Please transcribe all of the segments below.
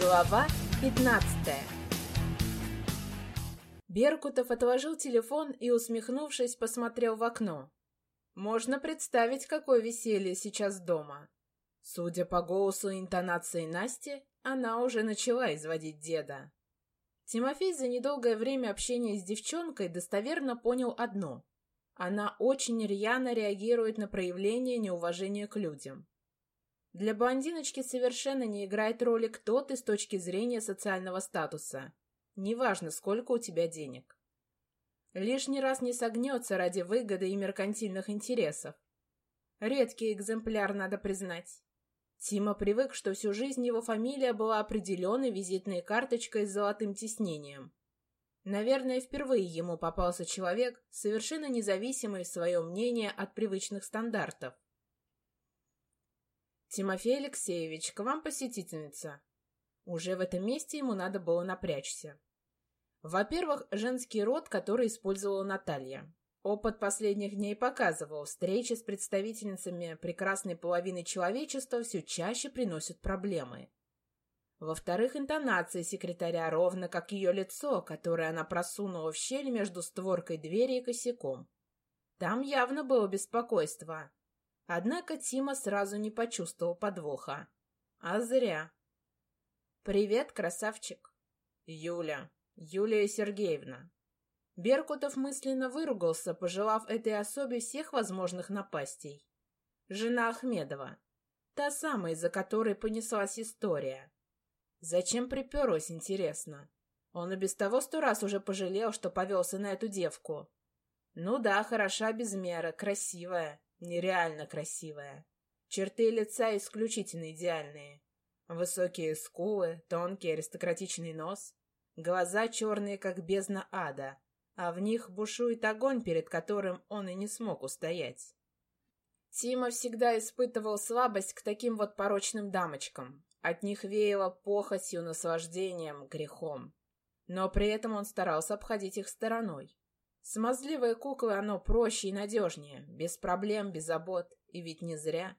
Глава 15 Беркутов отложил телефон и, усмехнувшись, посмотрел в окно. Можно представить, какое веселье сейчас дома. Судя по голосу и интонации Насти, она уже начала изводить деда. Тимофей за недолгое время общения с девчонкой достоверно понял одно. Она очень рьяно реагирует на проявление неуважения к людям. Для блондиночки совершенно не играет роли, кто ты с точки зрения социального статуса. Неважно, сколько у тебя денег. Лишний раз не согнется ради выгоды и меркантильных интересов. Редкий экземпляр, надо признать. Тима привык, что всю жизнь его фамилия была определенной визитной карточкой с золотым тиснением. Наверное, впервые ему попался человек, совершенно независимый в своем мнении от привычных стандартов. «Тимофей Алексеевич, к вам посетительница». Уже в этом месте ему надо было напрячься. Во-первых, женский род, который использовала Наталья. Опыт последних дней показывал, встречи с представительницами прекрасной половины человечества все чаще приносят проблемы. Во-вторых, интонация секретаря ровно как ее лицо, которое она просунула в щель между створкой двери и косяком. Там явно было беспокойство. Однако Тима сразу не почувствовал подвоха. А зря. «Привет, красавчик!» «Юля. Юлия Сергеевна». Беркутов мысленно выругался, пожелав этой особе всех возможных напастей. Жена Ахмедова. Та самая, из-за которой понеслась история. Зачем приперлась, интересно? Он и без того сто раз уже пожалел, что повелся на эту девку. Ну да, хороша без меры, красивая, нереально красивая. Черты лица исключительно идеальные. Высокие скулы, тонкий аристократичный нос, глаза черные, как бездна ада, а в них бушует огонь, перед которым он и не смог устоять. Тима всегда испытывал слабость к таким вот порочным дамочкам, от них веяло похотью, наслаждением, грехом. Но при этом он старался обходить их стороной. Смазливые куклы оно проще и надежнее, без проблем, без забот. И ведь не зря.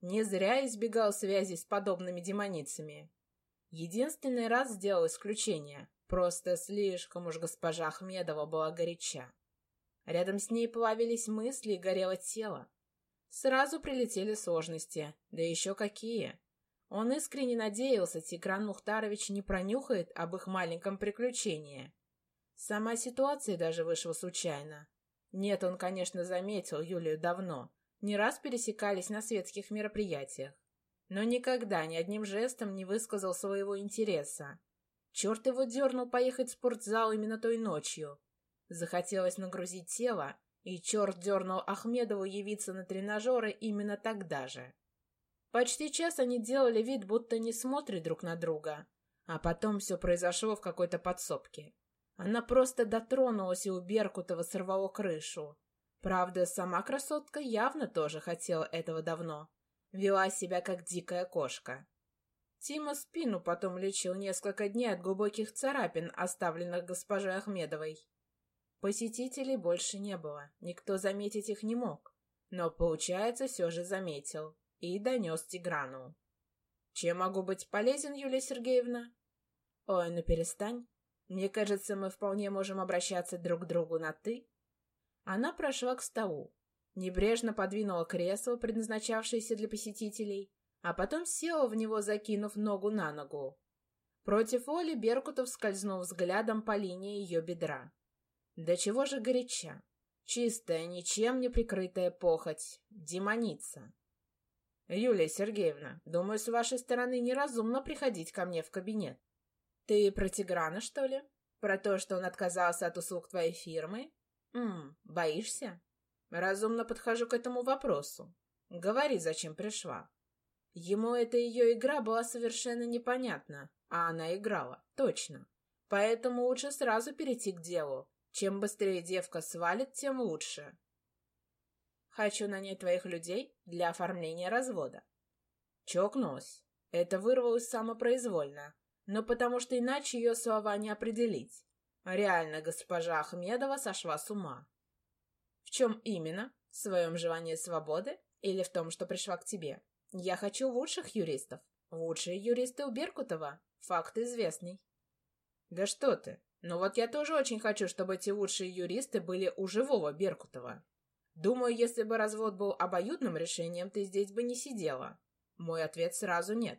Не зря избегал связи с подобными демоницами. Единственный раз сделал исключение. Просто слишком уж госпожа Ахмедова была горяча. Рядом с ней плавились мысли и горело тело. Сразу прилетели сложности. Да еще какие! Он искренне надеялся, Тигран Мухтарович не пронюхает об их маленьком приключении. Сама ситуация даже вышла случайно. Нет, он, конечно, заметил Юлию давно. Не раз пересекались на светских мероприятиях. Но никогда ни одним жестом не высказал своего интереса. Черт его дернул поехать в спортзал именно той ночью. Захотелось нагрузить тело, и черт дернул Ахмедову явиться на тренажеры именно тогда же. Почти час они делали вид, будто не смотрят друг на друга. А потом все произошло в какой-то подсобке. Она просто дотронулась, и у Беркутова сорвало крышу. Правда, сама красотка явно тоже хотела этого давно. Вела себя, как дикая кошка. Тима спину потом лечил несколько дней от глубоких царапин, оставленных госпожой Ахмедовой. Посетителей больше не было, никто заметить их не мог. Но, получается, все же заметил и донес Тиграну. «Чем могу быть полезен, Юлия Сергеевна?» «Ой, ну перестань. Мне кажется, мы вполне можем обращаться друг к другу на «ты». Она прошла к столу, небрежно подвинула кресло, предназначавшееся для посетителей, а потом села в него, закинув ногу на ногу. Против Оли Беркутов скользнул взглядом по линии ее бедра. Да чего же горяча? Чистая, ничем не прикрытая похоть. Демоница. «Юлия Сергеевна, думаю, с вашей стороны неразумно приходить ко мне в кабинет. Ты про Тиграна, что ли? Про то, что он отказался от услуг твоей фирмы? Ммм, боишься? Разумно подхожу к этому вопросу. Говори, зачем пришла». Ему эта ее игра была совершенно непонятна, а она играла, точно. Поэтому лучше сразу перейти к делу. Чем быстрее девка свалит, тем лучше. Хочу нанять твоих людей для оформления развода. Чокнулась. Это вырвалось самопроизвольно, но потому что иначе ее слова не определить. Реально госпожа Ахмедова сошла с ума. В чем именно? В своем желании свободы или в том, что пришла к тебе? Я хочу лучших юристов. Лучшие юристы у Беркутова. Факт известный. Да что ты. Но вот я тоже очень хочу, чтобы эти лучшие юристы были у живого Беркутова. Думаю, если бы развод был обоюдным решением, ты здесь бы не сидела. Мой ответ сразу нет.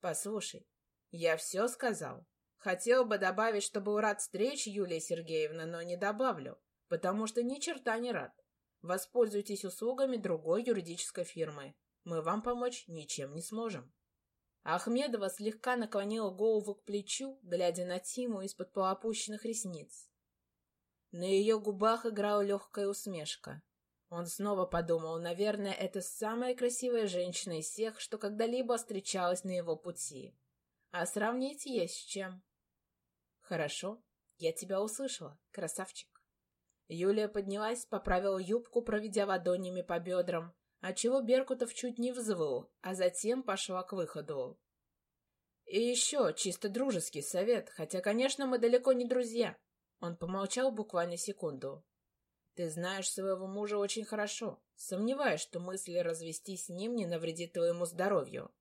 Послушай, я все сказал. Хотел бы добавить, что был рад встрече, Юлия Сергеевна, но не добавлю, потому что ни черта не рад. Воспользуйтесь услугами другой юридической фирмы. Мы вам помочь ничем не сможем. Ахмедова слегка наклонила голову к плечу, глядя на Тиму из-под полуопущенных ресниц. На ее губах играла легкая усмешка. Он снова подумал, наверное, это самая красивая женщина из всех, что когда-либо встречалась на его пути. А сравнить есть с чем. Хорошо, я тебя услышала, красавчик. Юлия поднялась, поправила юбку, проведя ладонями по бедрам, отчего Беркутов чуть не взвыл, а затем пошла к выходу. «И еще чисто дружеский совет, хотя, конечно, мы далеко не друзья». Он помолчал буквально секунду. «Ты знаешь своего мужа очень хорошо. Сомневаюсь, что мысли развестись с ним не навредит твоему здоровью.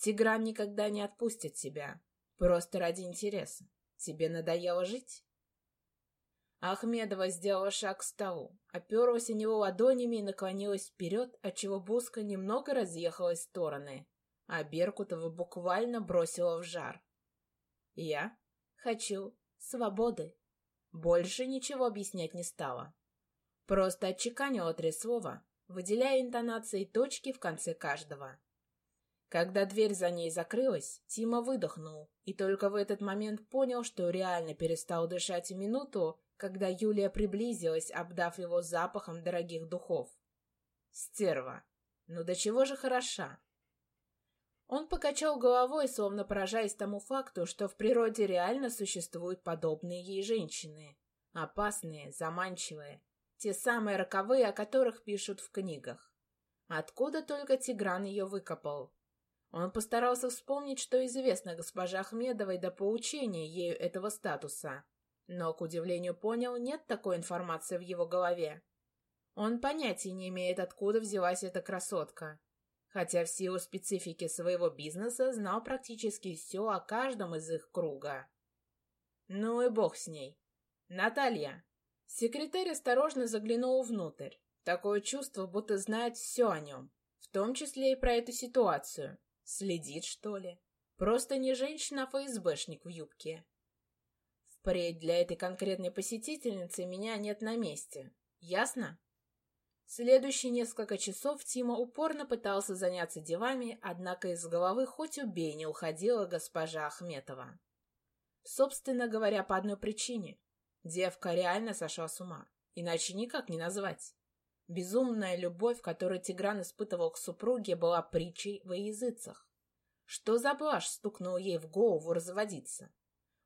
Тигран никогда не отпустит тебя. Просто ради интереса. Тебе надоело жить?» Ахмедова сделала шаг к столу, оперлась о него ладонями и наклонилась вперед, отчего Буска немного разъехалась в стороны, а Беркутова буквально бросила в жар. «Я хочу свободы». Больше ничего объяснять не стала. Просто отчеканила три слова, выделяя интонации точки в конце каждого. Когда дверь за ней закрылась, Тима выдохнул и только в этот момент понял, что реально перестал дышать минуту, когда Юлия приблизилась, обдав его запахом дорогих духов. Стерва! Ну до чего же хороша! Он покачал головой, словно поражаясь тому факту, что в природе реально существуют подобные ей женщины. Опасные, заманчивые. Те самые роковые, о которых пишут в книгах. Откуда только Тигран ее выкопал? Он постарался вспомнить, что известно госпоже Ахмедовой до поучения ею этого статуса. Но, к удивлению, понял, нет такой информации в его голове. Он понятия не имеет, откуда взялась эта красотка. Хотя в силу специфики своего бизнеса знал практически все о каждом из их круга. Ну и бог с ней. Наталья. Секретарь осторожно заглянул внутрь. Такое чувство, будто знает все о нем. В том числе и про эту ситуацию. Следит, что ли? Просто не женщина, а ФСБшник в юбке. Впредь для этой конкретной посетительницы меня нет на месте. Ясно? Следующие несколько часов Тима упорно пытался заняться делами, однако из головы хоть убей не уходила госпожа Ахметова. Собственно говоря, по одной причине. Девка реально сошла с ума. Иначе никак не назвать. Безумная любовь, которую Тигран испытывал к супруге, была притчей во языцах. Что за блажь стукнул ей в голову разводиться?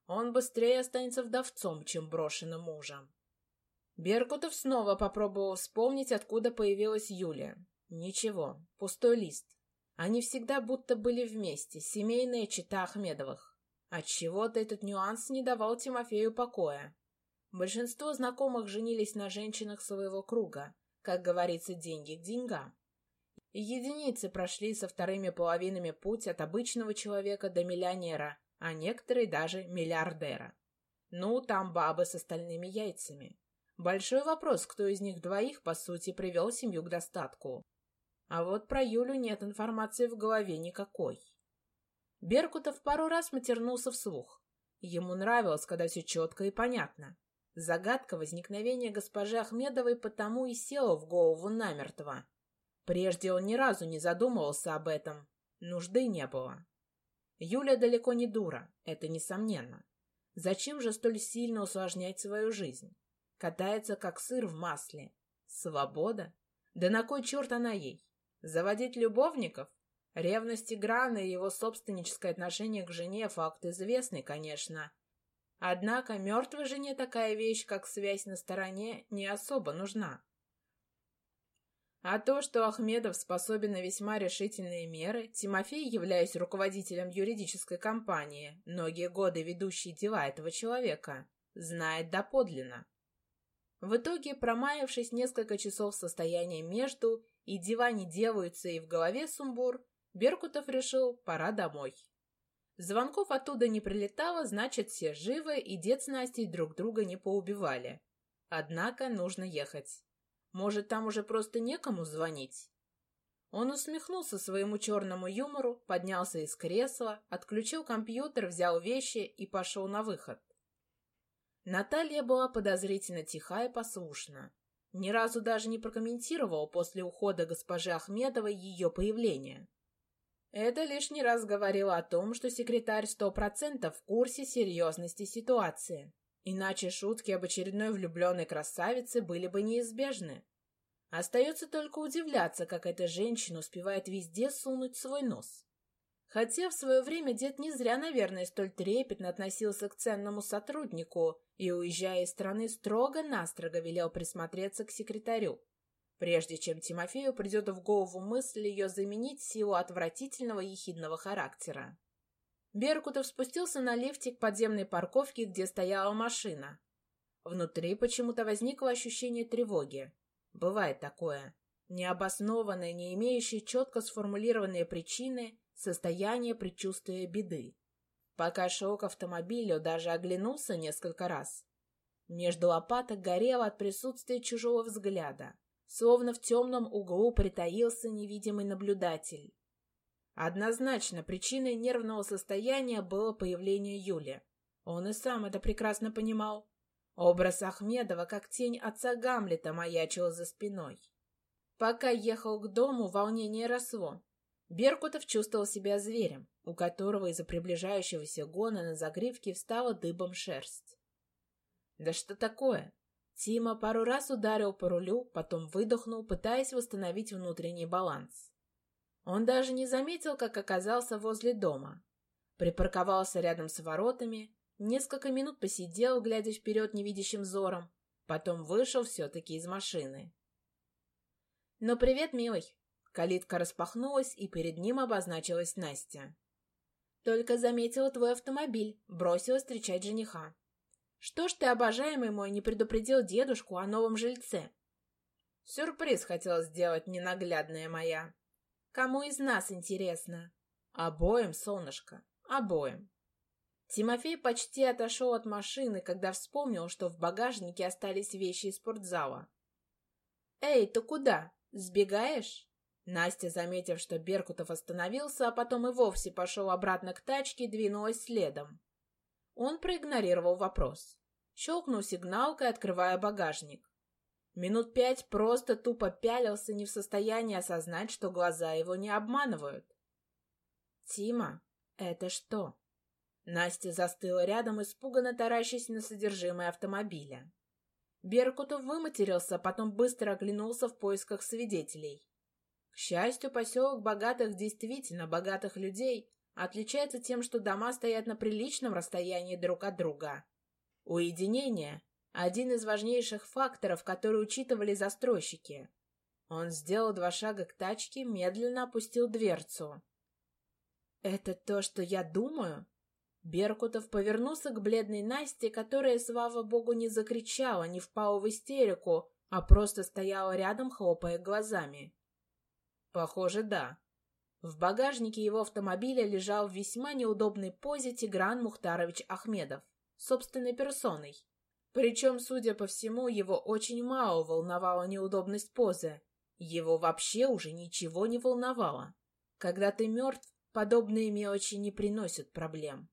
Он быстрее останется вдовцом, чем брошенным мужем. Беркутов снова попробовал вспомнить, откуда появилась Юлия. Ничего, пустой лист. Они всегда будто были вместе, семейная чита Ахмедовых. Отчего-то этот нюанс не давал Тимофею покоя. Большинство знакомых женились на женщинах своего круга, как говорится, деньги к деньгам. Единицы прошли со вторыми половинами путь от обычного человека до миллионера, а некоторые даже миллиардера. Ну, там бабы с остальными яйцами. Большой вопрос, кто из них двоих, по сути, привел семью к достатку. А вот про Юлю нет информации в голове никакой. Беркутов пару раз матернулся вслух. Ему нравилось, когда все четко и понятно. Загадка возникновения госпожи Ахмедовой потому и села в голову намертво. Прежде он ни разу не задумывался об этом. Нужды не было. Юля далеко не дура, это несомненно. Зачем же столь сильно усложнять свою жизнь? Катается, как сыр в масле. Свобода? Да на кой черт она ей? Заводить любовников? Ревность Тиграна и его собственническое отношение к жене – факт известный, конечно. Однако мертвой жене такая вещь, как связь на стороне, не особо нужна. А то, что Ахмедов способен на весьма решительные меры, Тимофей, являясь руководителем юридической компании, многие годы ведущей дела этого человека, знает доподлинно. В итоге, промаявшись несколько часов в состоянии между, и дела не делаются, и в голове сумбур, Беркутов решил, пора домой. Звонков оттуда не прилетало, значит, все живы, и дед с Настей друг друга не поубивали. Однако нужно ехать. Может, там уже просто некому звонить? Он усмехнулся своему черному юмору, поднялся из кресла, отключил компьютер, взял вещи и пошел на выход. Наталья была подозрительно тиха и послушна. Ни разу даже не прокомментировала после ухода госпожи Ахмедовой ее появление. Это лишний раз говорило о том, что секретарь сто процентов в курсе серьезности ситуации. Иначе шутки об очередной влюбленной красавице были бы неизбежны. Остается только удивляться, как эта женщина успевает везде сунуть свой нос. Хотя в свое время дед не зря, наверное, столь трепетно относился к ценному сотруднику и, уезжая из страны, строго-настрого велел присмотреться к секретарю, прежде чем Тимофею придет в голову мысль ее заменить силу отвратительного ехидного характера. Беркутов спустился на лифте к подземной парковке, где стояла машина. Внутри почему-то возникло ощущение тревоги. Бывает такое. Необоснованное, не имеющее четко сформулированные причины, состояние предчувствия беды. Пока шел к автомобилю, даже оглянулся несколько раз. Между лопаток горело от присутствия чужого взгляда. Словно в темном углу притаился невидимый наблюдатель. Однозначно, причиной нервного состояния было появление Юли. Он и сам это прекрасно понимал. Образ Ахмедова, как тень отца Гамлета, маячил за спиной. Пока ехал к дому, волнение росло. Беркутов чувствовал себя зверем, у которого из-за приближающегося гона на загривке встала дыбом шерсть. Да что такое? Тима пару раз ударил по рулю, потом выдохнул, пытаясь восстановить внутренний баланс. Он даже не заметил, как оказался возле дома. Припарковался рядом с воротами, Несколько минут посидел, глядя вперед невидящим взором. Потом вышел все-таки из машины. «Ну, привет, милый!» Калитка распахнулась, и перед ним обозначилась Настя. «Только заметила твой автомобиль, бросила встречать жениха. Что ж ты, обожаемый мой, не предупредил дедушку о новом жильце?» «Сюрприз хотел сделать, ненаглядная моя!» «Кому из нас интересно?» «Обоим, солнышко, обоим!» Тимофей почти отошел от машины, когда вспомнил, что в багажнике остались вещи из спортзала. «Эй, ты куда? Сбегаешь?» Настя, заметив, что Беркутов остановился, а потом и вовсе пошел обратно к тачке, двинулась следом. Он проигнорировал вопрос. Щелкнул сигналкой, открывая багажник. Минут пять просто тупо пялился, не в состоянии осознать, что глаза его не обманывают. «Тима, это что?» Настя застыла рядом, испуганно таращась на содержимое автомобиля. Беркутов выматерился, потом быстро оглянулся в поисках свидетелей. К счастью, поселок богатых, действительно богатых людей, отличается тем, что дома стоят на приличном расстоянии друг от друга. Уединение – один из важнейших факторов, которые учитывали застройщики. Он сделал два шага к тачке, медленно опустил дверцу. «Это то, что я думаю?» Беркутов повернулся к бледной Насте, которая, слава богу, не закричала, не впала в истерику, а просто стояла рядом, хлопая глазами. Похоже, да. В багажнике его автомобиля лежал в весьма неудобной позе Тигран Мухтарович Ахмедов, собственной персоной. Причем, судя по всему, его очень мало волновала неудобность позы. Его вообще уже ничего не волновало. Когда ты мертв, подобные мелочи не приносят проблем.